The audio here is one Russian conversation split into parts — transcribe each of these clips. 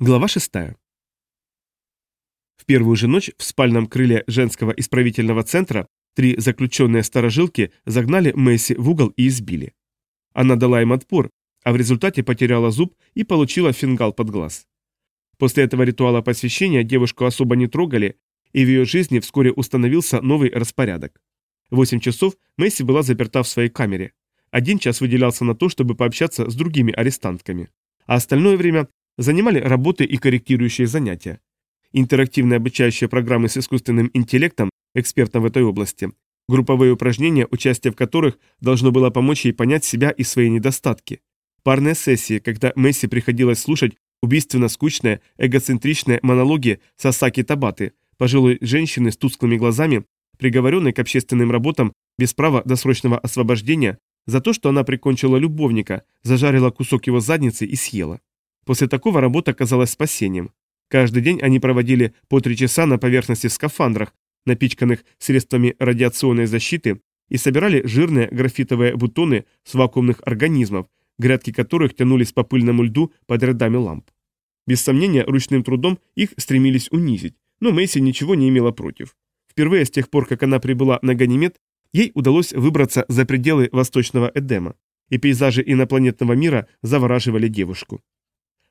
Глава 6. В первую же ночь в спальном крыле женского исправительного центра три заключенные сторожилки загнали Месси в угол и избили. Она дала им отпор, а в результате потеряла зуб и получила фингал под глаз. После этого ритуала посвящения девушку особо не трогали, и в ее жизни вскоре установился новый распорядок. Восемь часов Месси была заперта в своей камере. Один час выделялся на то, чтобы пообщаться с другими арестантками. А остальное время занимали работы и корректирующие занятия. Интерактивные обучающие программы с искусственным интеллектом, экспертом в этой области, групповые упражнения, участие в которых должно было помочь ей понять себя и свои недостатки. Парные сессии, когда Месси приходилось слушать убийственно скучные, эгоцентричные монологи Сасаки Табаты, пожилой женщины с тусклыми глазами, приговоренной к общественным работам без права досрочного освобождения за то, что она прикончила любовника, зажарила кусок его задницы и съела. После такого работа казалась спасением. Каждый день они проводили по три часа на поверхности в скафандрах, напичканных средствами радиационной защиты, и собирали жирные графитовые бутоны с вакуумных организмов, грядки которых тянулись по пыльному льду под рядами ламп. Без сомнения, ручным трудом их стремились унизить, но Мэйси ничего не имела против. Впервые с тех пор, как она прибыла на Ганимед, ей удалось выбраться за пределы Восточного Эдема, и пейзажи инопланетного мира завораживали девушку.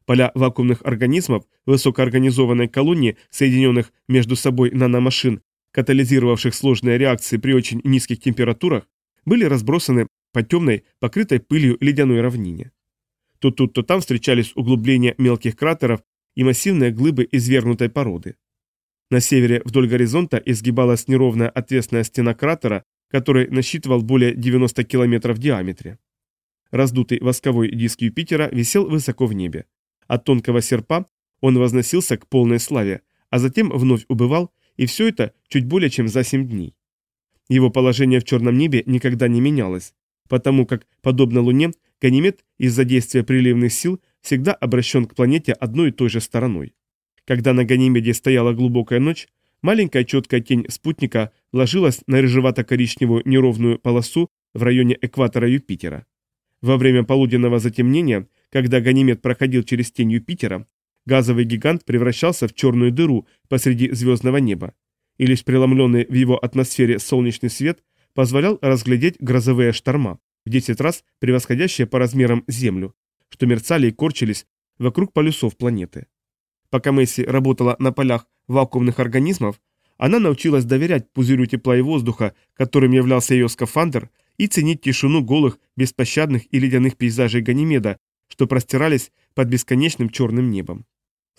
Поля вакуумных организмов высокоорганизованной колонии, соединенных между собой наномашин, катализировавших сложные реакции при очень низких температурах, были разбросаны по темной, покрытой пылью ледяной равнине. То тут, то там встречались углубления мелких кратеров и массивные глыбы извергнутой породы. На севере вдоль горизонта изгибалась неровная отвесная стена кратера, который насчитывал более 90 километров в диаметре. Раздутый восковой диск Юпитера висел высоко в небе. От тонкого серпа он возносился к полной славе, а затем вновь убывал, и все это чуть более чем за семь дней. Его положение в черном небе никогда не менялось, потому как, подобно Луне, Ганимед из-за действия приливных сил всегда обращен к планете одной и той же стороной. Когда на Ганимеде стояла глубокая ночь, маленькая четкая тень спутника ложилась на рыжевато-коричневую неровную полосу в районе экватора Юпитера. Во время полуденного затемнения когда Ганимед проходил через тень Юпитера, газовый гигант превращался в черную дыру посреди звездного неба, и лишь преломленный в его атмосфере солнечный свет позволял разглядеть грозовые шторма, в 10 раз превосходящие по размерам Землю, что мерцали и корчились вокруг полюсов планеты. Пока Месси работала на полях вакуумных организмов, она научилась доверять пузырю тепла и воздуха, которым являлся ее скафандр, и ценить тишину голых, беспощадных и ледяных пейзажей Ганимеда, что простирались под бесконечным черным небом.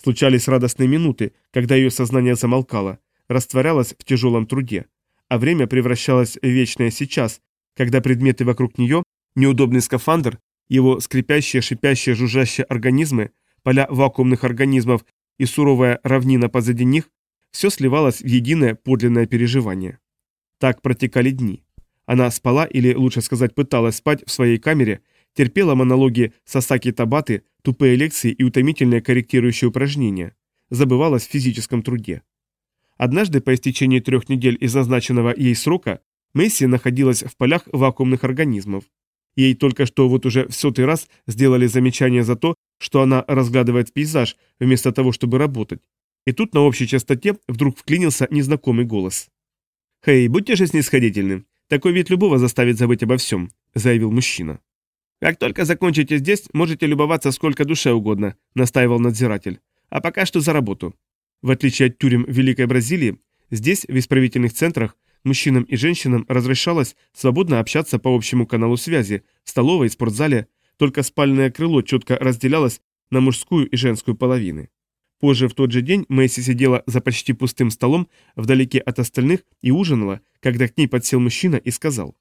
Случались радостные минуты, когда ее сознание замолкало, растворялось в тяжелом труде, а время превращалось в вечное сейчас, когда предметы вокруг нее, неудобный скафандр, его скрипящие, шипящие, жужжащие организмы, поля вакуумных организмов и суровая равнина позади них, все сливалось в единое подлинное переживание. Так протекали дни. Она спала, или лучше сказать, пыталась спать в своей камере, терпела монологи Сасаки Табаты, тупые лекции и утомительные корректирующие упражнения, забывалась в физическом труде. Однажды по истечении трех недель из назначенного ей срока Месси находилась в полях вакуумных организмов. Ей только что вот уже в сотый раз сделали замечание за то, что она разглядывает пейзаж, вместо того, чтобы работать. И тут на общей частоте вдруг вклинился незнакомый голос. «Хей, будьте же снисходительны. Такой вид любого заставит забыть обо всем», — заявил мужчина. «Как только закончите здесь, можете любоваться сколько душе угодно», – настаивал надзиратель. «А пока что за работу». В отличие от тюрем Великой Бразилии, здесь, в исправительных центрах, мужчинам и женщинам разрешалось свободно общаться по общему каналу связи, в столовой, спортзале, только спальное крыло четко разделялось на мужскую и женскую половины. Позже в тот же день Мэйси сидела за почти пустым столом вдалеке от остальных и ужинала, когда к ней подсел мужчина и сказал.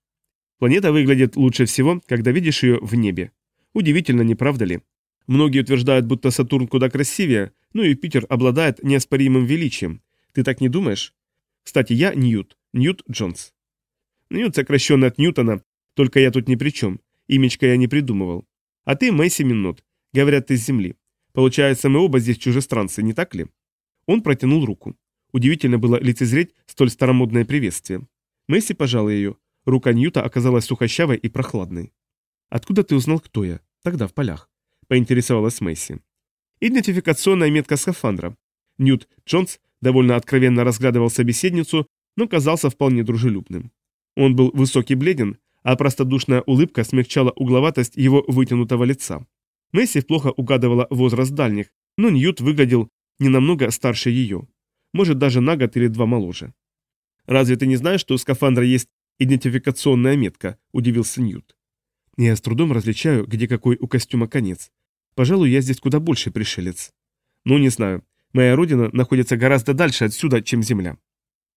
Планета выглядит лучше всего, когда видишь ее в небе. Удивительно, не правда ли? Многие утверждают, будто Сатурн куда красивее, но Юпитер обладает неоспоримым величием. Ты так не думаешь? Кстати, я Ньют, Ньют Джонс. Ньют сокращенный от Ньютона, только я тут ни при чем. Имечко я не придумывал. А ты Мэйси Минот. Говорят, ты с Земли. Получается, мы оба здесь чужестранцы, не так ли? Он протянул руку. Удивительно было лицезреть столь старомодное приветствие. Месси пожал ее, Рука Ньюта оказалась сухощавой и прохладной. «Откуда ты узнал, кто я? Тогда в полях», — поинтересовалась Мэйси. Идентификационная метка скафандра. Ньют Джонс довольно откровенно разглядывал собеседницу, но казался вполне дружелюбным. Он был высокий бледен, а простодушная улыбка смягчала угловатость его вытянутого лица. Месси плохо угадывала возраст дальних, но Ньют выглядел не намного старше ее. Может, даже на год или два моложе. «Разве ты не знаешь, что у скафандра есть идентификационная метка?» – удивился Ньют. «Я с трудом различаю, где какой у костюма конец. Пожалуй, я здесь куда больше пришелец». «Ну, не знаю. Моя родина находится гораздо дальше отсюда, чем Земля».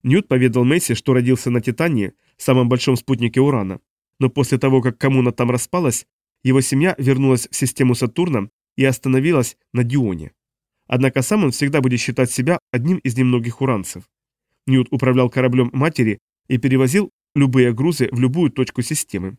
Ньют поведал Месси, что родился на Титании, самом большом спутнике Урана, но после того, как коммуна там распалась, его семья вернулась в систему Сатурна и остановилась на Дионе. Однако сам он всегда будет считать себя одним из немногих уранцев. Ньют управлял кораблем матери и перевозил любые грузы в любую точку системы.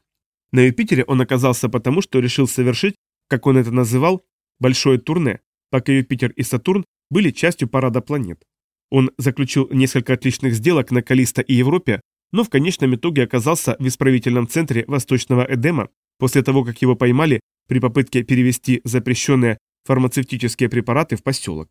На Юпитере он оказался потому, что решил совершить, как он это называл, большое турне, пока Юпитер и Сатурн были частью парада планет. Он заключил несколько отличных сделок на Калиста и Европе, но в конечном итоге оказался в исправительном центре Восточного Эдема после того, как его поймали при попытке перевести запрещенные фармацевтические препараты в поселок.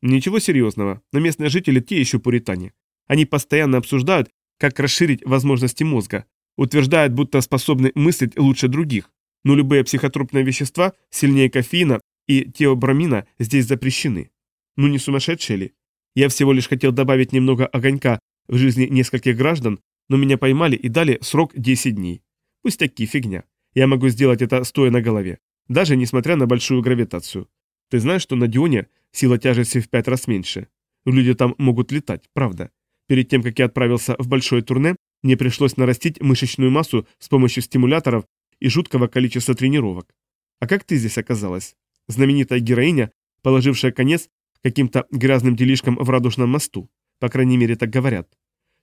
Ничего серьезного, но местные жители те еще пуритане. Они постоянно обсуждают, как расширить возможности мозга, утверждают, будто способны мыслить лучше других, но любые психотропные вещества сильнее кофеина и теобрамина здесь запрещены. Ну не сумасшедшие ли? Я всего лишь хотел добавить немного огонька в жизни нескольких граждан, но меня поймали и дали срок 10 дней. Пустяки, фигня. Я могу сделать это стоя на голове, даже несмотря на большую гравитацию. Ты знаешь, что на Дионе сила тяжести в пять раз меньше. Люди там могут летать, правда. Перед тем, как я отправился в большое турне, мне пришлось нарастить мышечную массу с помощью стимуляторов и жуткого количества тренировок. А как ты здесь оказалась? Знаменитая героиня, положившая конец каким-то грязным делишкам в Радужном мосту. По крайней мере, так говорят.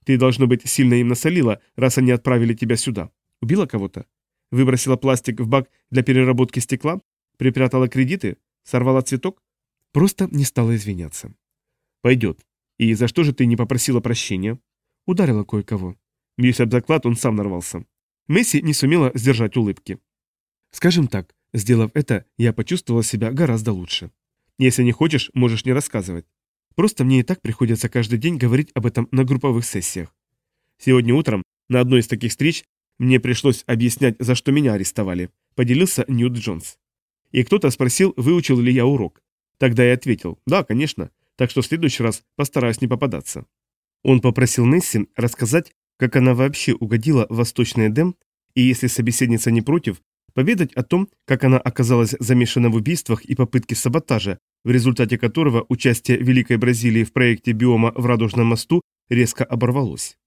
Ты, должно быть, сильно им насолила, раз они отправили тебя сюда. Убила кого-то? Выбросила пластик в бак для переработки стекла? Припрятала кредиты? Сорвала цветок? Просто не стала извиняться. Пойдет. И за что же ты не попросила прощения? Ударила кое-кого. Бьюсь об заклад, он сам нарвался. Месси не сумела сдержать улыбки. Скажем так, сделав это, я почувствовала себя гораздо лучше. Если не хочешь, можешь не рассказывать. Просто мне и так приходится каждый день говорить об этом на групповых сессиях. Сегодня утром на одной из таких встреч мне пришлось объяснять, за что меня арестовали, поделился Ньют Джонс. И кто-то спросил, выучил ли я урок. Тогда я ответил, да, конечно, так что в следующий раз постараюсь не попадаться. Он попросил Несси рассказать, как она вообще угодила в Восточный Эдем, и если собеседница не против, поведать о том, как она оказалась замешана в убийствах и попытке саботажа, в результате которого участие Великой Бразилии в проекте биома в Радужном мосту резко оборвалось.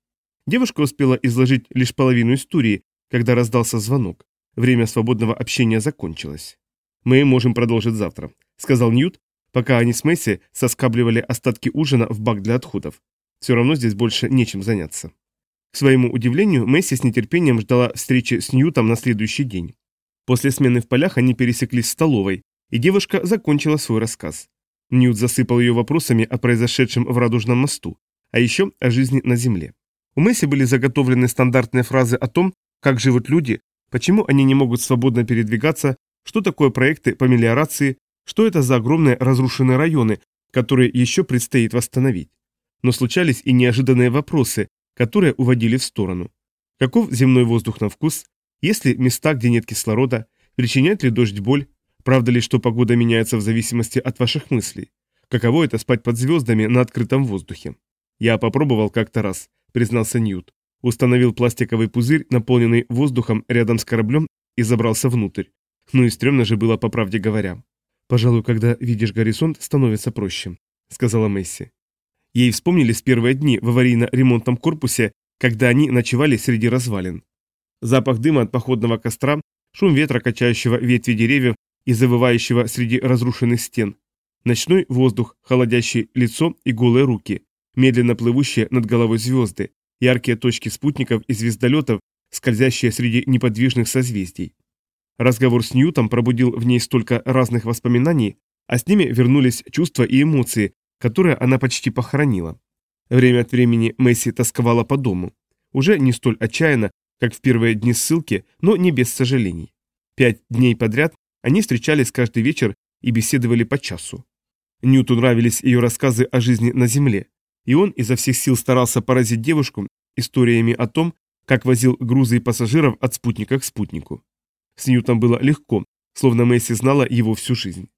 Девушка успела изложить лишь половину истории, когда раздался звонок. Время свободного общения закончилось. «Мы можем продолжить завтра», — сказал Ньют, пока они с Месси соскабливали остатки ужина в бак для отходов. Все равно здесь больше нечем заняться. К своему удивлению, Месси с нетерпением ждала встречи с Ньютом на следующий день. После смены в полях они пересеклись в столовой, и девушка закончила свой рассказ. Ньют засыпал ее вопросами о произошедшем в Радужном мосту, а еще о жизни на Земле. У Месси были заготовлены стандартные фразы о том, как живут люди, почему они не могут свободно передвигаться, что такое проекты по мелиорации, что это за огромные разрушенные районы, которые еще предстоит восстановить. Но случались и неожиданные вопросы, которые уводили в сторону. Каков земной воздух на вкус? Есть ли места, где нет кислорода? Причиняет ли дождь боль? Правда ли, что погода меняется в зависимости от ваших мыслей? Каково это спать под звездами на открытом воздухе? Я попробовал как-то раз, признался Ньют. Установил пластиковый пузырь, наполненный воздухом рядом с кораблем и забрался внутрь. Ну и стрёмно же было, по правде говоря. «Пожалуй, когда видишь горизонт, становится проще», — сказала Месси. Ей вспомнились первые дни в аварийно-ремонтном корпусе, когда они ночевали среди развалин. Запах дыма от походного костра, шум ветра, качающего ветви деревьев и завывающего среди разрушенных стен, ночной воздух, холодящий лицо и голые руки, медленно плывущие над головой звезды, яркие точки спутников и звездолетов, скользящие среди неподвижных созвездий. Разговор с Ньютом пробудил в ней столько разных воспоминаний, а с ними вернулись чувства и эмоции, которые она почти похоронила. Время от времени Месси тосковала по дому. Уже не столь отчаянно, как в первые дни ссылки, но не без сожалений. Пять дней подряд они встречались каждый вечер и беседовали по часу. Ньюту нравились ее рассказы о жизни на Земле, и он изо всех сил старался поразить девушку историями о том, как возил грузы и пассажиров от спутника к спутнику. С Ньютом было легко, словно Месси знала его всю жизнь.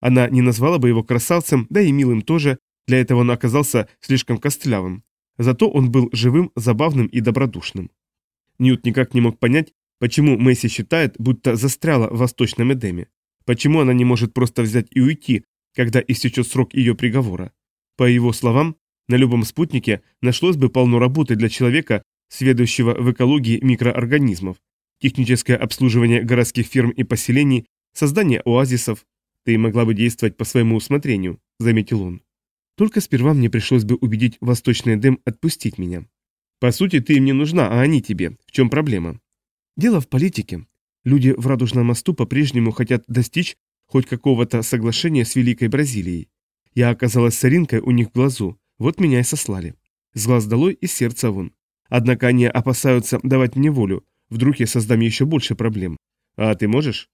Она не назвала бы его красавцем, да и милым тоже, для этого он оказался слишком костлявым. Зато он был живым, забавным и добродушным. Ньют никак не мог понять, почему Месси считает, будто застряла в Восточном Эдеме. Почему она не может просто взять и уйти, когда истечет срок ее приговора. По его словам, на любом спутнике нашлось бы полно работы для человека, сведущего в экологии микроорганизмов, техническое обслуживание городских ферм и поселений, создание оазисов. Ты могла бы действовать по своему усмотрению, заметил он. Только сперва мне пришлось бы убедить Восточный Эдем отпустить меня. По сути, ты им не нужна, а они тебе. В чем проблема? Дело в политике. Люди в Радужном мосту по-прежнему хотят достичь хоть какого-то соглашения с Великой Бразилией. Я оказалась соринкой у них в глазу, вот меня и сослали. С глаз долой и сердца вон. Однако они опасаются давать мне волю, вдруг я создам еще больше проблем. А ты можешь?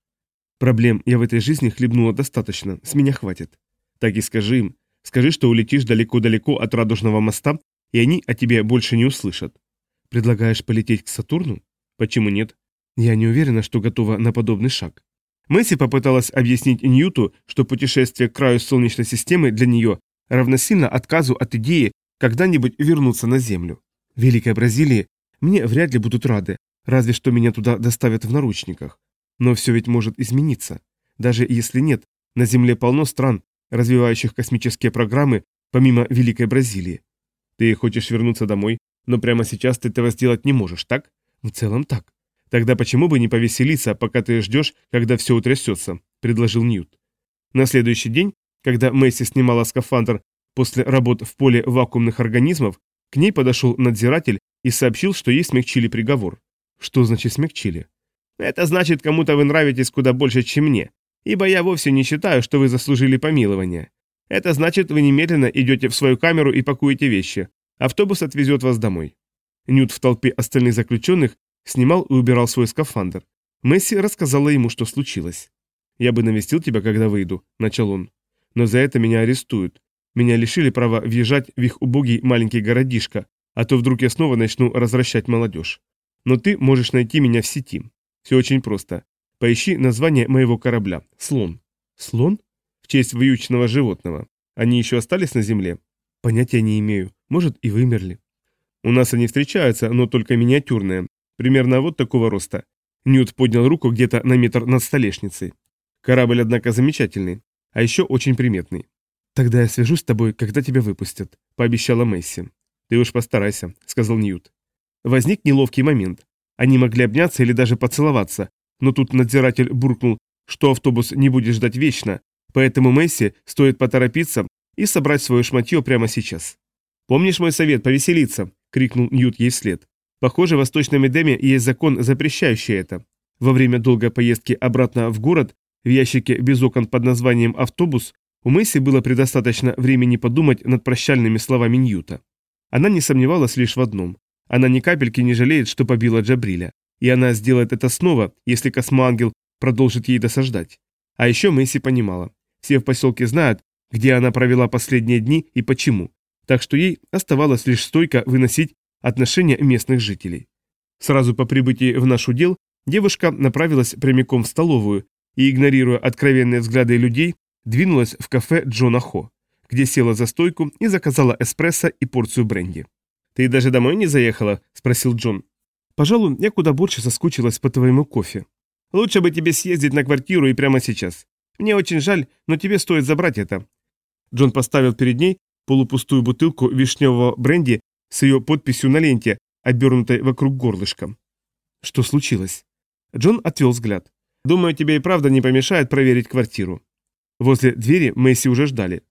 Проблем я в этой жизни хлебнула достаточно, с меня хватит. Так и скажи им. Скажи, что улетишь далеко-далеко от Радужного моста, и они о тебе больше не услышат. Предлагаешь полететь к Сатурну? Почему нет? Я не уверена, что готова на подобный шаг. Месси попыталась объяснить Ньюту, что путешествие к краю Солнечной системы для нее равносильно отказу от идеи когда-нибудь вернуться на Землю. В Великой Бразилии мне вряд ли будут рады, разве что меня туда доставят в наручниках. Но все ведь может измениться. Даже если нет, на Земле полно стран, развивающих космические программы, помимо Великой Бразилии. Ты хочешь вернуться домой, но прямо сейчас ты этого сделать не можешь, так? В целом так. Тогда почему бы не повеселиться, пока ты ждешь, когда все утрясется, предложил Ньют. На следующий день, когда Месси снимала скафандр после работ в поле вакуумных организмов, к ней подошел надзиратель и сообщил, что ей смягчили приговор. Что значит смягчили? Это значит, кому-то вы нравитесь куда больше, чем мне, ибо я вовсе не считаю, что вы заслужили помилование. Это значит, вы немедленно идете в свою камеру и пакуете вещи. Автобус отвезет вас домой. Нют в толпе остальных заключенных Снимал и убирал свой скафандр. Месси рассказала ему, что случилось. «Я бы навестил тебя, когда выйду», — начал он. «Но за это меня арестуют. Меня лишили права въезжать в их убогий маленький городишко, а то вдруг я снова начну развращать молодежь. Но ты можешь найти меня в сети. Все очень просто. Поищи название моего корабля. Слон». «Слон?» «В честь вьючного животного. Они еще остались на земле?» «Понятия не имею. Может, и вымерли». «У нас они встречаются, но только миниатюрные. Примерно вот такого роста. Ньют поднял руку где-то на метр над столешницей. Корабль, однако, замечательный, а еще очень приметный. «Тогда я свяжусь с тобой, когда тебя выпустят», — пообещала Месси. «Ты уж постарайся», — сказал Ньют. Возник неловкий момент. Они могли обняться или даже поцеловаться, но тут надзиратель буркнул, что автобус не будет ждать вечно, поэтому Месси стоит поторопиться и собрать свое шматье прямо сейчас. «Помнишь мой совет повеселиться?» — крикнул Ньют ей вслед. Похоже, в Восточном Эдеме есть закон, запрещающий это. Во время долгой поездки обратно в город в ящике без окон под названием «автобус» у Мэйси было предостаточно времени подумать над прощальными словами Ньюта. Она не сомневалась лишь в одном. Она ни капельки не жалеет, что побила Джабриля. И она сделает это снова, если космоангел продолжит ей досаждать. А еще Мэйси понимала. Все в поселке знают, где она провела последние дни и почему. Так что ей оставалось лишь стойко выносить отношения местных жителей. Сразу по прибытии в наш удел девушка направилась прямиком в столовую и, игнорируя откровенные взгляды людей, двинулась в кафе Джона Хо, где села за стойку и заказала эспрессо и порцию бренди. «Ты даже домой не заехала?» – спросил Джон. «Пожалуй, я куда больше соскучилась по твоему кофе. Лучше бы тебе съездить на квартиру и прямо сейчас. Мне очень жаль, но тебе стоит забрать это». Джон поставил перед ней полупустую бутылку вишневого бренди с ее подписью на ленте, обернутой вокруг горлышка. Что случилось? Джон отвел взгляд. Думаю, тебе и правда не помешает проверить квартиру. Возле двери Месси уже ждали.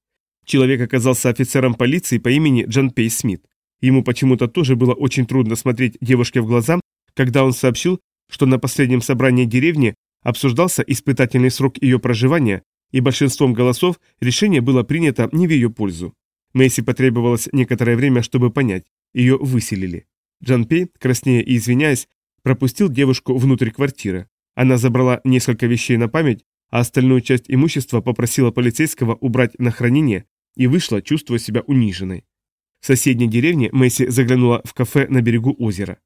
Человек оказался офицером полиции по имени Джан Пей Смит. Ему почему-то тоже было очень трудно смотреть девушке в глаза, когда он сообщил, что на последнем собрании деревни обсуждался испытательный срок ее проживания, и большинством голосов решение было принято не в ее пользу. Мэйси потребовалось некоторое время, чтобы понять. Ее выселили. Джан Пей, краснея и извиняясь, пропустил девушку внутрь квартиры. Она забрала несколько вещей на память, а остальную часть имущества попросила полицейского убрать на хранение и вышла, чувствуя себя униженной. В соседней деревне Месси заглянула в кафе на берегу озера.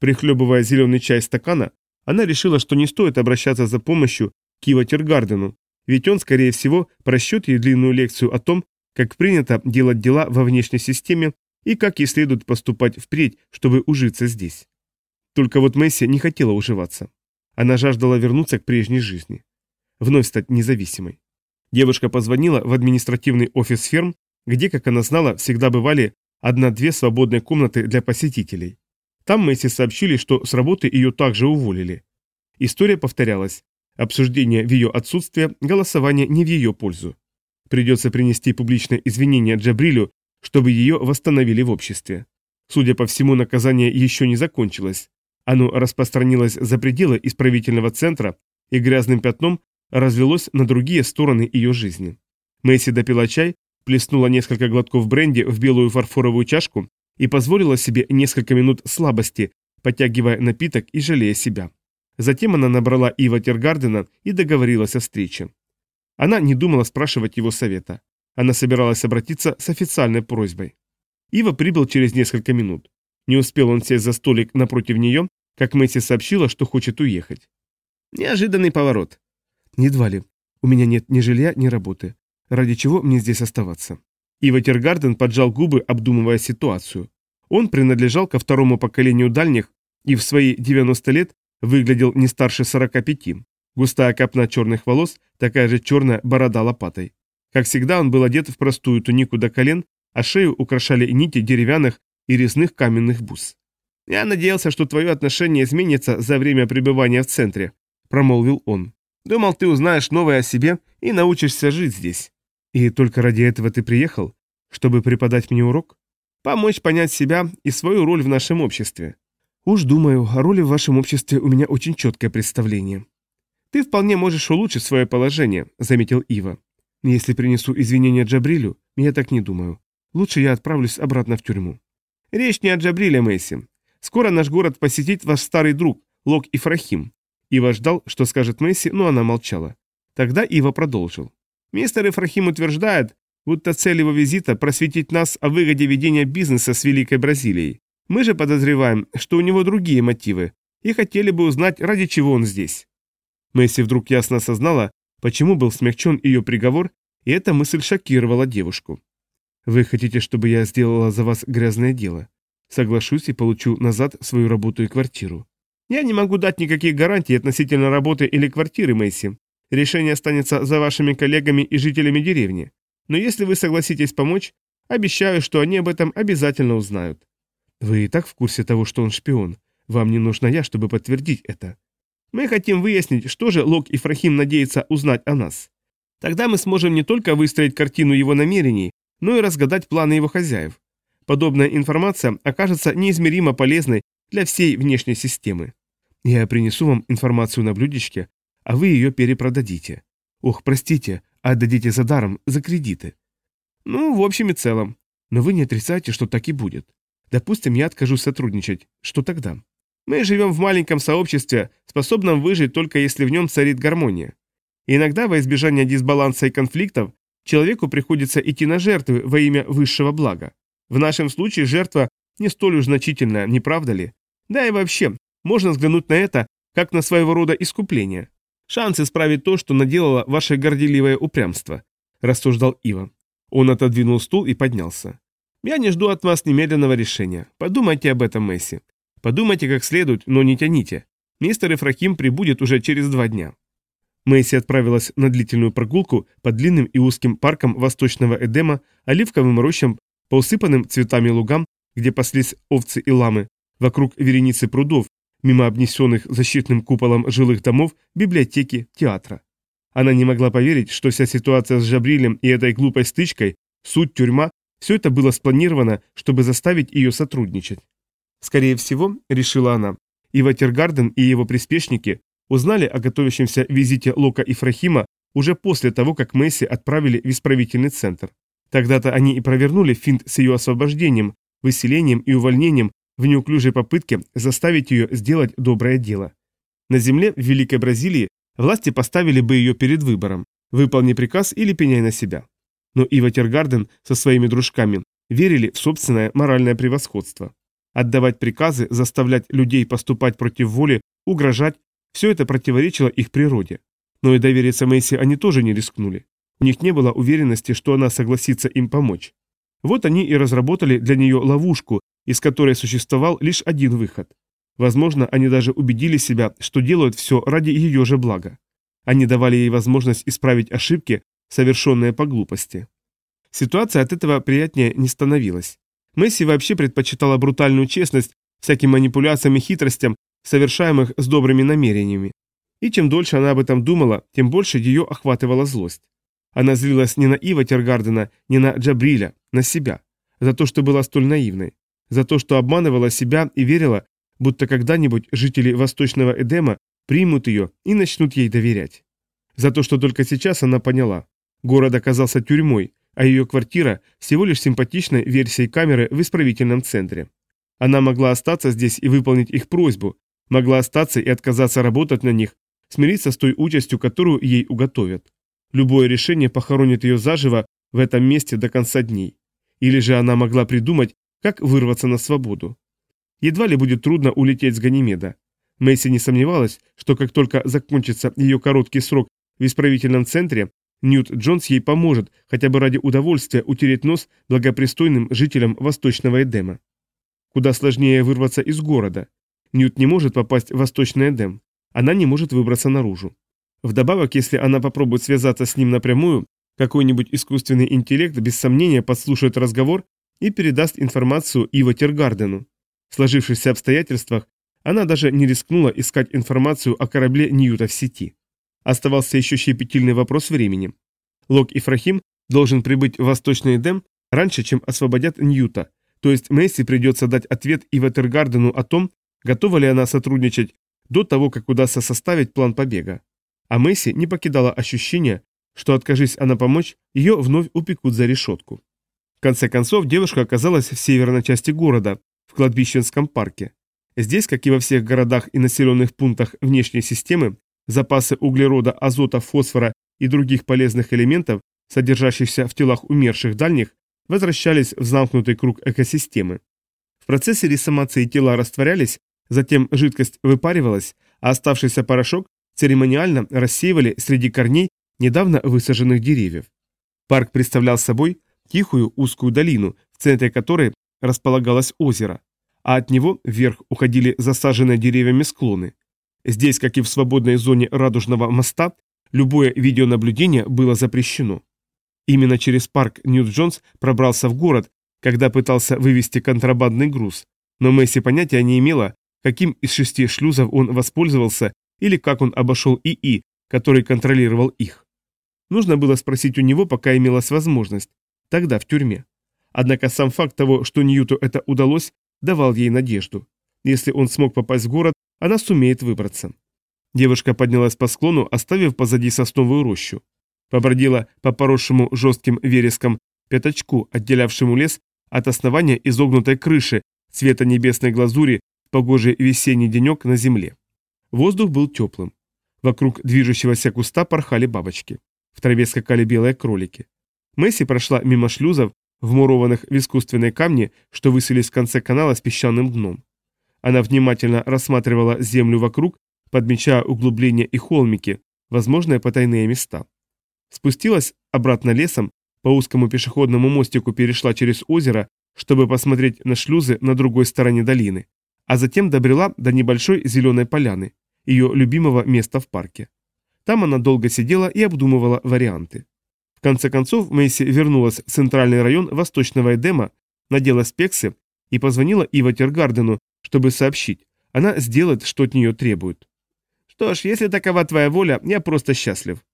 Прихлебывая зеленый чай стакана, она решила, что не стоит обращаться за помощью к Ива Тергардену, ведь он, скорее всего, прощет ей длинную лекцию о том, как принято делать дела во внешней системе и как ей следует поступать впредь, чтобы ужиться здесь. Только вот Месси не хотела уживаться. Она жаждала вернуться к прежней жизни. Вновь стать независимой. Девушка позвонила в административный офис ферм, где, как она знала, всегда бывали одна-две свободные комнаты для посетителей. Там Месси сообщили, что с работы ее также уволили. История повторялась. Обсуждение в ее отсутствие, голосование не в ее пользу. Придется принести публичное извинение Джабрилю, чтобы ее восстановили в обществе. Судя по всему, наказание еще не закончилось. Оно распространилось за пределы исправительного центра и грязным пятном развелось на другие стороны ее жизни. Мэйси допила чай, плеснула несколько глотков бренди в белую фарфоровую чашку и позволила себе несколько минут слабости, подтягивая напиток и жалея себя. Затем она набрала Ива Тергардена и договорилась о встрече. Она не думала спрашивать его совета. Она собиралась обратиться с официальной просьбой. Ива прибыл через несколько минут. Не успел он сесть за столик напротив нее, как Месси сообщила, что хочет уехать. Неожиданный поворот. Едва ли. У меня нет ни жилья, ни работы. Ради чего мне здесь оставаться? Ива Тергарден поджал губы, обдумывая ситуацию. Он принадлежал ко второму поколению дальних и в свои 90 лет выглядел не старше 45. Густая копна черных волос, такая же черная борода лопатой. Как всегда, он был одет в простую тунику до колен, а шею украшали нити деревянных и резных каменных бус. «Я надеялся, что твое отношение изменится за время пребывания в центре», – промолвил он. «Думал, ты узнаешь новое о себе и научишься жить здесь». «И только ради этого ты приехал? Чтобы преподать мне урок?» «Помочь понять себя и свою роль в нашем обществе». «Уж думаю, о роли в вашем обществе у меня очень четкое представление». «Ты вполне можешь улучшить свое положение», – заметил Ива. «Если принесу извинения Джабрилю, я так не думаю. Лучше я отправлюсь обратно в тюрьму». «Речь не о Джабриле, Мэйси. Скоро наш город посетит ваш старый друг, Лок Ифрахим». Ива ждал, что скажет Месси, но она молчала. Тогда Ива продолжил. «Мистер Ифрахим утверждает, будто цель его визита – просветить нас о выгоде ведения бизнеса с Великой Бразилией. Мы же подозреваем, что у него другие мотивы, и хотели бы узнать, ради чего он здесь». Месси вдруг ясно осознала, почему был смягчен ее приговор, и эта мысль шокировала девушку. «Вы хотите, чтобы я сделала за вас грязное дело? Соглашусь и получу назад свою работу и квартиру». «Я не могу дать никаких гарантий относительно работы или квартиры, Мэйси. Решение останется за вашими коллегами и жителями деревни. Но если вы согласитесь помочь, обещаю, что они об этом обязательно узнают». «Вы и так в курсе того, что он шпион. Вам не нужна я, чтобы подтвердить это». Мы хотим выяснить, что же Лок и Фрахим надеется узнать о нас. Тогда мы сможем не только выстроить картину его намерений, но и разгадать планы его хозяев. Подобная информация окажется неизмеримо полезной для всей внешней системы. Я принесу вам информацию на блюдечке, а вы ее перепродадите. Ох, простите, отдадите за даром, за кредиты. Ну, в общем и целом. Но вы не отрицаете, что так и будет. Допустим, я откажусь сотрудничать. Что тогда? Мы живем в маленьком сообществе, способном выжить только если в нем царит гармония. И иногда во избежание дисбаланса и конфликтов человеку приходится идти на жертвы во имя высшего блага. В нашем случае жертва не столь уж значительная, не правда ли? Да и вообще, можно взглянуть на это как на своего рода искупление. Шанс исправить то, что наделало ваше горделивое упрямство, рассуждал Ива. Он отодвинул стул и поднялся. Я не жду от вас немедленного решения. Подумайте об этом, Месси. Подумайте как следует, но не тяните. Мистер Ифраким прибудет уже через два дня. Мэйси отправилась на длительную прогулку по длинным и узким паркам восточного Эдема, оливковым рощам, по усыпанным цветами лугам, где паслись овцы и ламы, вокруг вереницы прудов, мимо обнесенных защитным куполом жилых домов, библиотеки, театра. Она не могла поверить, что вся ситуация с Жабрилем и этой глупой стычкой, суть тюрьма, все это было спланировано, чтобы заставить ее сотрудничать. Скорее всего, решила она, и Ватергарден и его приспешники узнали о готовящемся визите Лока и Фрахима уже после того, как Месси отправили в исправительный центр. Тогда-то они и провернули финт с ее освобождением, выселением и увольнением в неуклюжей попытке заставить ее сделать доброе дело. На земле в Великой Бразилии власти поставили бы ее перед выбором – выполни приказ или пеняй на себя. Но Ива Тергарден со своими дружками верили в собственное моральное превосходство. Отдавать приказы, заставлять людей поступать против воли, угрожать – все это противоречило их природе. Но и довериться Мэйси они тоже не рискнули. У них не было уверенности, что она согласится им помочь. Вот они и разработали для нее ловушку, из которой существовал лишь один выход. Возможно, они даже убедили себя, что делают все ради ее же блага. Они давали ей возможность исправить ошибки, совершенные по глупости. Ситуация от этого приятнее не становилась. Месси вообще предпочитала брутальную честность всяким манипуляциям и хитростям, совершаемых с добрыми намерениями. И чем дольше она об этом думала, тем больше ее охватывала злость. Она злилась не на Ива Тергардена, не на Джабриля, на себя. За то, что была столь наивной. За то, что обманывала себя и верила, будто когда-нибудь жители Восточного Эдема примут ее и начнут ей доверять. За то, что только сейчас она поняла. Город оказался тюрьмой, а ее квартира всего лишь симпатичной версией камеры в исправительном центре. Она могла остаться здесь и выполнить их просьбу, могла остаться и отказаться работать на них, смириться с той участью, которую ей уготовят. Любое решение похоронит ее заживо в этом месте до конца дней. Или же она могла придумать, как вырваться на свободу. Едва ли будет трудно улететь с Ганимеда. Мэйси не сомневалась, что как только закончится ее короткий срок в исправительном центре, Ньют Джонс ей поможет, хотя бы ради удовольствия, утереть нос благопристойным жителям Восточного Эдема. Куда сложнее вырваться из города. Ньют не может попасть в Восточный Эдем. Она не может выбраться наружу. Вдобавок, если она попробует связаться с ним напрямую, какой-нибудь искусственный интеллект без сомнения подслушает разговор и передаст информацию Ива Тергардену. В сложившихся обстоятельствах она даже не рискнула искать информацию о корабле Ньюта в сети. Оставался еще щепетильный вопрос времени. Лок Ифрахим должен прибыть в Восточный Эдем раньше, чем освободят Ньюта, то есть Месси придется дать ответ Ива Тергардену о том, готова ли она сотрудничать до того, как удастся составить план побега. А Месси не покидала ощущение, что, откажись она помочь, ее вновь упекут за решетку. В конце концов, девушка оказалась в северной части города, в кладбищенском парке. Здесь, как и во всех городах и населенных пунктах внешней системы, запасы углерода, азота, фосфора и других полезных элементов, содержащихся в телах умерших дальних, возвращались в замкнутый круг экосистемы. В процессе ресомации тела растворялись, затем жидкость выпаривалась, а оставшийся порошок церемониально рассеивали среди корней недавно высаженных деревьев. Парк представлял собой тихую узкую долину, в центре которой располагалось озеро, а от него вверх уходили засаженные деревьями склоны. Здесь, как и в свободной зоне радужного моста, любое видеонаблюдение было запрещено. Именно через парк Ньют-Джонс пробрался в город, когда пытался вывести контрабандный груз, но Месси понятия не имела, каким из шести шлюзов он воспользовался или как он обошел ИИ, который контролировал их. Нужно было спросить у него, пока имелась возможность, тогда в тюрьме. Однако сам факт того, что Ньюту это удалось, давал ей надежду. Если он смог попасть в город, она сумеет выбраться. Девушка поднялась по склону, оставив позади сосновую рощу. Побродила по поросшему жестким вереском пятачку, отделявшему лес от основания изогнутой крыши цвета небесной глазури в погожий весенний денек на земле. Воздух был теплым. Вокруг движущегося куста порхали бабочки. В траве скакали белые кролики. Месси прошла мимо шлюзов, вмурованных в искусственные камни, что высились в конце канала с песчаным дном. Она внимательно рассматривала землю вокруг, подмечая углубления и холмики, возможные потайные места. Спустилась обратно лесом, по узкому пешеходному мостику перешла через озеро, чтобы посмотреть на шлюзы на другой стороне долины а затем добрела до небольшой зеленой поляны, ее любимого места в парке. Там она долго сидела и обдумывала варианты. В конце концов Мэйси вернулась в центральный район Восточного Эдема, надела спексы и позвонила Ива Тергардену, чтобы сообщить, она сделает, что от нее требуют. «Что ж, если такова твоя воля, я просто счастлив».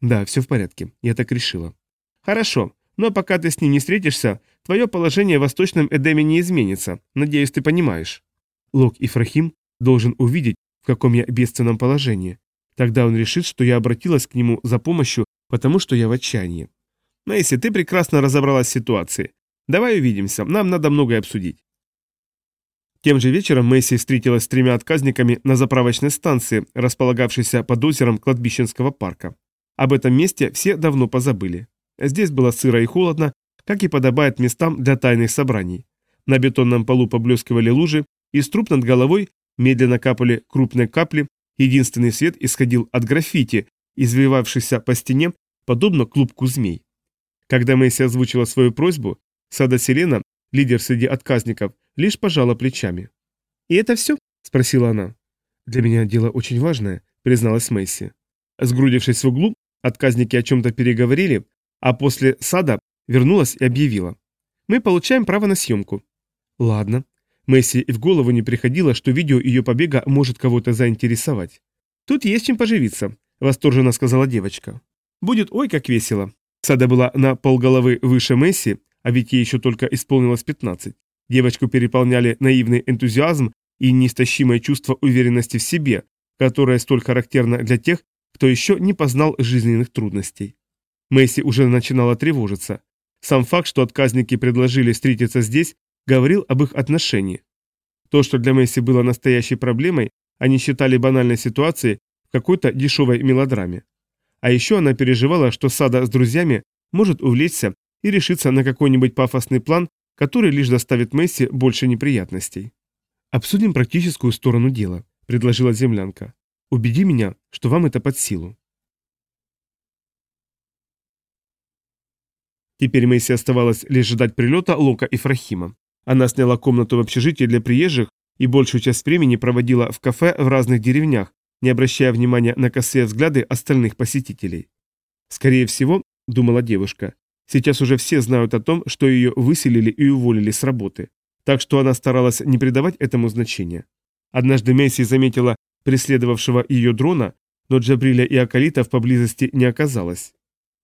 «Да, все в порядке, я так решила». «Хорошо, но пока ты с ним не встретишься, твое положение в Восточном Эдеме не изменится, надеюсь, ты понимаешь». Лок Ифрахим должен увидеть, в каком я бедственном положении. Тогда он решит, что я обратилась к нему за помощью, потому что я в отчаянии. Мэйси, ты прекрасно разобралась в ситуации. Давай увидимся, нам надо многое обсудить. Тем же вечером Мэйси встретилась с тремя отказниками на заправочной станции, располагавшейся под озером кладбищенского парка. Об этом месте все давно позабыли. Здесь было сыро и холодно, как и подобает местам для тайных собраний. На бетонном полу поблескивали лужи, из труб над головой медленно капали крупные капли, единственный свет исходил от граффити, извивавшихся по стене, подобно клубку змей. Когда Мэйси озвучила свою просьбу, Сада Селена, лидер среди отказников, лишь пожала плечами. «И это все?» – спросила она. «Для меня дело очень важное», – призналась Мэйси. Сгрудившись в углу, отказники о чем-то переговорили, а после сада вернулась и объявила. «Мы получаем право на съемку». «Ладно». Мэйси и в голову не приходило, что видео ее побега может кого-то заинтересовать. «Тут есть чем поживиться», – восторженно сказала девочка. «Будет ой как весело». Сада была на полголовы выше Месси, а ведь ей еще только исполнилось 15. Девочку переполняли наивный энтузиазм и неистощимое чувство уверенности в себе, которое столь характерно для тех, кто еще не познал жизненных трудностей. Месси уже начинала тревожиться. Сам факт, что отказники предложили встретиться здесь, говорил об их отношении. То, что для Месси было настоящей проблемой, они считали банальной ситуацией в какой-то дешевой мелодраме. А еще она переживала, что Сада с друзьями может увлечься и решиться на какой-нибудь пафосный план, который лишь доставит Месси больше неприятностей. «Обсудим практическую сторону дела», – предложила землянка. «Убеди меня, что вам это под силу». Теперь Месси оставалось лишь ждать прилета Лока и Фрахима. Она сняла комнату в общежитии для приезжих и большую часть времени проводила в кафе в разных деревнях, не обращая внимания на косые взгляды остальных посетителей. Скорее всего, думала девушка, Сейчас уже все знают о том, что ее выселили и уволили с работы, так что она старалась не придавать этому значения. Однажды Месси заметила преследовавшего ее дрона, но Джабриля и Акалитов поблизости не оказалось.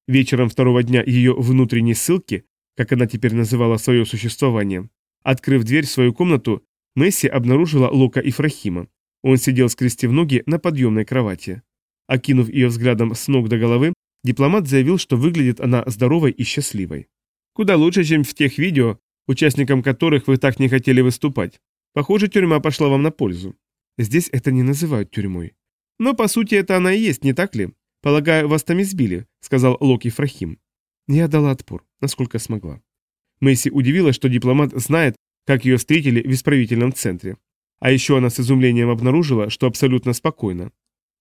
Вечером второго дня ее внутренней ссылки, как она теперь называла свое существование, открыв дверь в свою комнату, Месси обнаружила Лока и Фрахима. Он сидел, скрестив ноги на подъемной кровати. Окинув ее взглядом с ног до головы, Дипломат заявил, что выглядит она здоровой и счастливой. Куда лучше, чем в тех видео, участникам которых вы так не хотели выступать. Похоже, тюрьма пошла вам на пользу. Здесь это не называют тюрьмой. Но по сути это она и есть, не так ли? Полагаю, вас там избили, сказал Локи Фрахим. Я дала отпор, насколько смогла. Мэйси удивилась, что дипломат знает, как ее встретили в исправительном центре. А еще она с изумлением обнаружила, что абсолютно спокойна.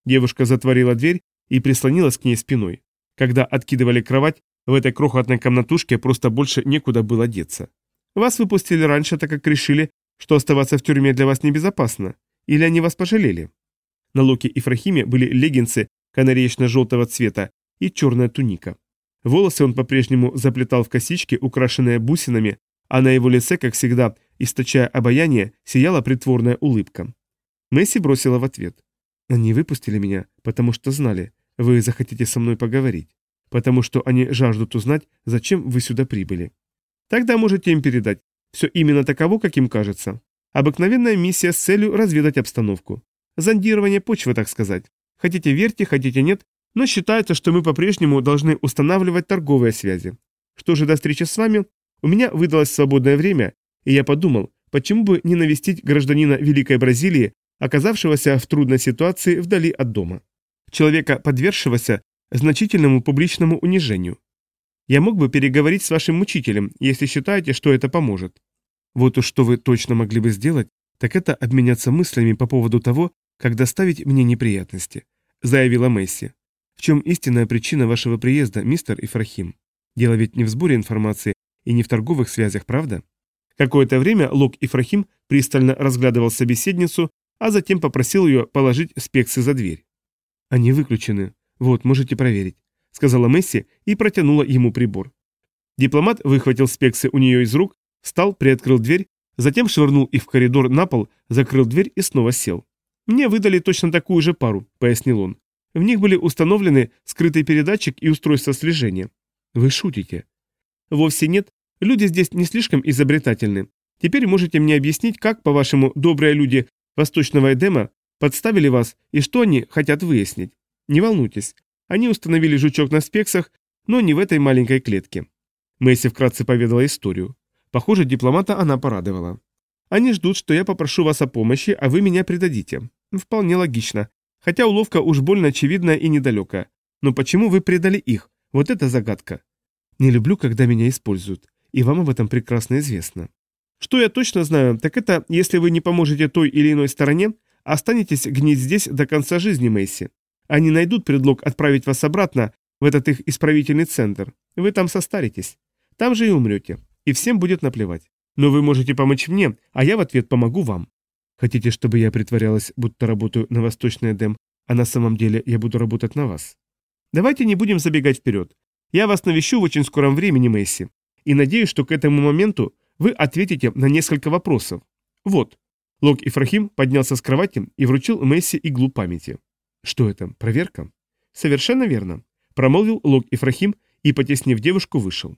Девушка затворила дверь и прислонилась к ней спиной. Когда откидывали кровать, в этой крохотной комнатушке просто больше некуда было деться. Вас выпустили раньше, так как решили, что оставаться в тюрьме для вас небезопасно. Или они вас пожалели? На Локе и Фрахиме были леггинсы канареечно-желтого цвета и черная туника. Волосы он по-прежнему заплетал в косички, украшенные бусинами, а на его лице, как всегда, источая обаяние, сияла притворная улыбка. Месси бросила в ответ. «Они выпустили меня, потому что знали, вы захотите со мной поговорить, потому что они жаждут узнать, зачем вы сюда прибыли. Тогда можете им передать. Все именно таково, как им кажется. Обыкновенная миссия с целью разведать обстановку. Зондирование почвы, так сказать. Хотите верьте, хотите нет, но считается, что мы по-прежнему должны устанавливать торговые связи. Что же до встречи с вами, у меня выдалось свободное время, и я подумал, почему бы не навестить гражданина Великой Бразилии, оказавшегося в трудной ситуации вдали от дома человека, подвергшегося значительному публичному унижению. Я мог бы переговорить с вашим мучителем, если считаете, что это поможет. Вот уж что вы точно могли бы сделать, так это обменяться мыслями по поводу того, как доставить мне неприятности», — заявила Месси. «В чем истинная причина вашего приезда, мистер Ифрахим? Дело ведь не в сборе информации и не в торговых связях, правда?» Какое-то время Лок Ифрахим пристально разглядывал собеседницу, а затем попросил ее положить спексы за дверь. «Они выключены. Вот, можете проверить», — сказала Месси и протянула ему прибор. Дипломат выхватил спексы у нее из рук, встал, приоткрыл дверь, затем швырнул их в коридор на пол, закрыл дверь и снова сел. «Мне выдали точно такую же пару», — пояснил он. «В них были установлены скрытый передатчик и устройство слежения». «Вы шутите?» «Вовсе нет. Люди здесь не слишком изобретательны. Теперь можете мне объяснить, как, по-вашему, добрые люди Восточного Эдема подставили вас и что они хотят выяснить. Не волнуйтесь, они установили жучок на спексах, но не в этой маленькой клетке. Мэйси вкратце поведала историю. Похоже, дипломата она порадовала. Они ждут, что я попрошу вас о помощи, а вы меня предадите. Вполне логично. Хотя уловка уж больно очевидная и недалекая. Но почему вы предали их? Вот это загадка. Не люблю, когда меня используют. И вам об этом прекрасно известно. Что я точно знаю, так это, если вы не поможете той или иной стороне, останетесь гнить здесь до конца жизни, Мэйси. Они найдут предлог отправить вас обратно в этот их исправительный центр. Вы там состаритесь. Там же и умрете. И всем будет наплевать. Но вы можете помочь мне, а я в ответ помогу вам. Хотите, чтобы я притворялась, будто работаю на Восточный Эдем, а на самом деле я буду работать на вас? Давайте не будем забегать вперед. Я вас навещу в очень скором времени, Месси. И надеюсь, что к этому моменту вы ответите на несколько вопросов. Вот. Лок Ифрахим поднялся с кровати и вручил Месси иглу памяти. Что это, проверка? Совершенно верно. Промолвил Лок Ифрахим и, потеснив девушку, вышел.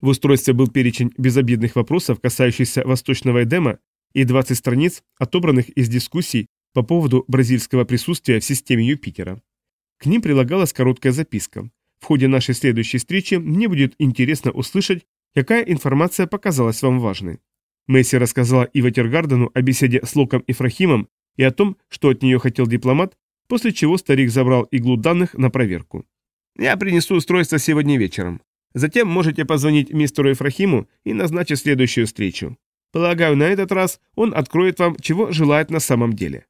В устройстве был перечень безобидных вопросов, касающихся Восточного Эдема, и 20 страниц, отобранных из дискуссий по поводу бразильского присутствия в системе Юпитера. К ним прилагалась короткая записка. В ходе нашей следующей встречи мне будет интересно услышать, какая информация показалась вам важной. Месси рассказала Ива Тергардену о беседе с Локом и Фрахимом и о том, что от нее хотел дипломат, после чего старик забрал иглу данных на проверку. «Я принесу устройство сегодня вечером. Затем можете позвонить мистеру Ефрахиму и назначить следующую встречу. Полагаю, на этот раз он откроет вам, чего желает на самом деле».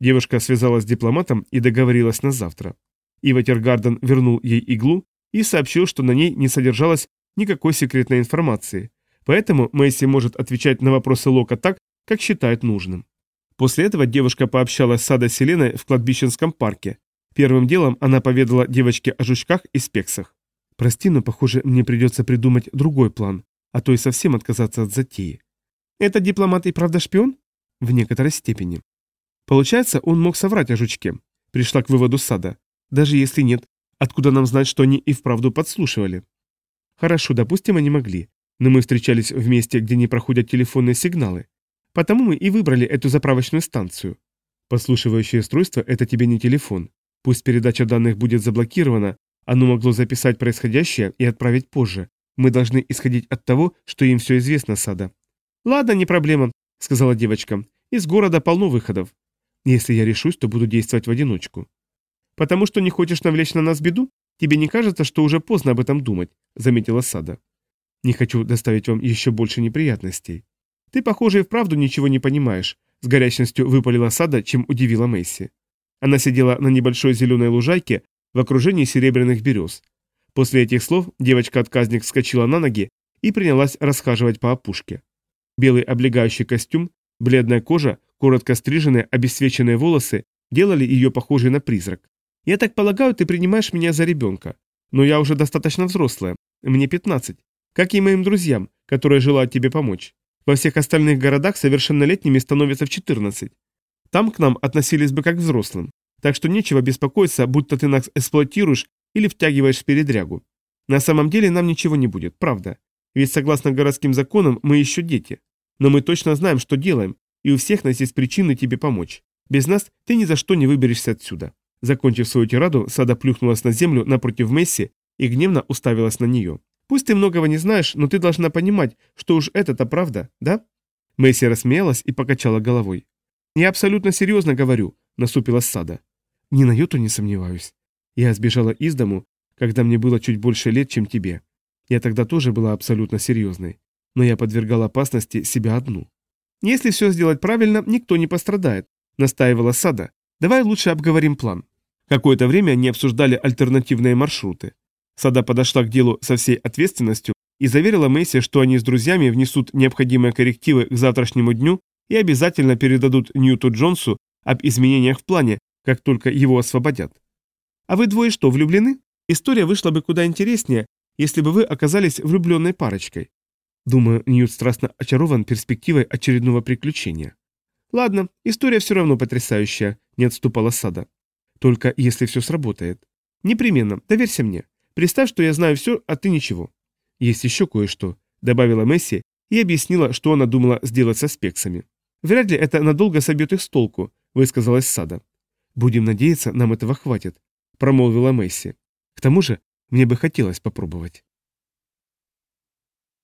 Девушка связалась с дипломатом и договорилась на завтра. Ива Тергарден вернул ей иглу и сообщил, что на ней не содержалось никакой секретной информации, поэтому Мэйси может отвечать на вопросы Лока так, как считает нужным. После этого девушка пообщалась с Адой Селеной в кладбищенском парке. Первым делом она поведала девочке о жучках и спексах. «Прости, но, похоже, мне придется придумать другой план, а то и совсем отказаться от затеи». «Это дипломат и правда шпион?» «В некоторой степени». Получается, он мог соврать о жучке. Пришла к выводу Сада. Даже если нет, откуда нам знать, что они и вправду подслушивали? Хорошо, допустим, они могли. Но мы встречались в месте, где не проходят телефонные сигналы. Потому мы и выбрали эту заправочную станцию. Послушивающее устройство – это тебе не телефон. Пусть передача данных будет заблокирована, оно могло записать происходящее и отправить позже. Мы должны исходить от того, что им все известно, Сада. «Ладно, не проблема», — сказала девочка. «Из города полно выходов. Если я решусь, то буду действовать в одиночку». «Потому что не хочешь навлечь на нас беду? Тебе не кажется, что уже поздно об этом думать?» — заметила Сада. «Не хочу доставить вам еще больше неприятностей. Ты, похоже, и вправду ничего не понимаешь», — с горячностью выпалила Сада, чем удивила Месси. Она сидела на небольшой зеленой лужайке в окружении серебряных берез. После этих слов девочка-отказник вскочила на ноги и принялась расхаживать по опушке. Белый облегающий костюм, бледная кожа, коротко стриженные, обесцвеченные волосы делали ее похожей на призрак. Я так полагаю, ты принимаешь меня за ребенка. Но я уже достаточно взрослая. Мне 15. Как и моим друзьям, которые желают тебе помочь. Во всех остальных городах совершеннолетними становятся в 14. Там к нам относились бы как к взрослым. Так что нечего беспокоиться, будто ты нас эксплуатируешь или втягиваешь в передрягу. На самом деле нам ничего не будет, правда. Ведь согласно городским законам мы еще дети. Но мы точно знаем, что делаем, и у всех нас есть причины тебе помочь. Без нас ты ни за что не выберешься отсюда. Закончив свою тираду, Сада плюхнулась на землю напротив Месси и гневно уставилась на нее. «Пусть ты многого не знаешь, но ты должна понимать, что уж это-то правда, да?» Месси рассмеялась и покачала головой. «Я абсолютно серьезно говорю», — насупилась Сада. «Ни на йоту не сомневаюсь. Я сбежала из дому, когда мне было чуть больше лет, чем тебе. Я тогда тоже была абсолютно серьезной, но я подвергал опасности себя одну. Если все сделать правильно, никто не пострадает», — настаивала Сада. «Давай лучше обговорим план. Какое-то время они обсуждали альтернативные маршруты. Сада подошла к делу со всей ответственностью и заверила Мэйси, что они с друзьями внесут необходимые коррективы к завтрашнему дню и обязательно передадут Ньюту Джонсу об изменениях в плане, как только его освободят. А вы двое что, влюблены? История вышла бы куда интереснее, если бы вы оказались влюбленной парочкой. Думаю, Ньют страстно очарован перспективой очередного приключения. Ладно, история все равно потрясающая, не отступала Сада. Только если все сработает. Непременно, доверься мне. Представь, что я знаю все, а ты ничего. Есть еще кое-что, добавила Месси и объяснила, что она думала сделать со спексами. Вряд ли это надолго собьет их с толку, высказалась Сада. Будем надеяться, нам этого хватит, промолвила Месси. К тому же, мне бы хотелось попробовать.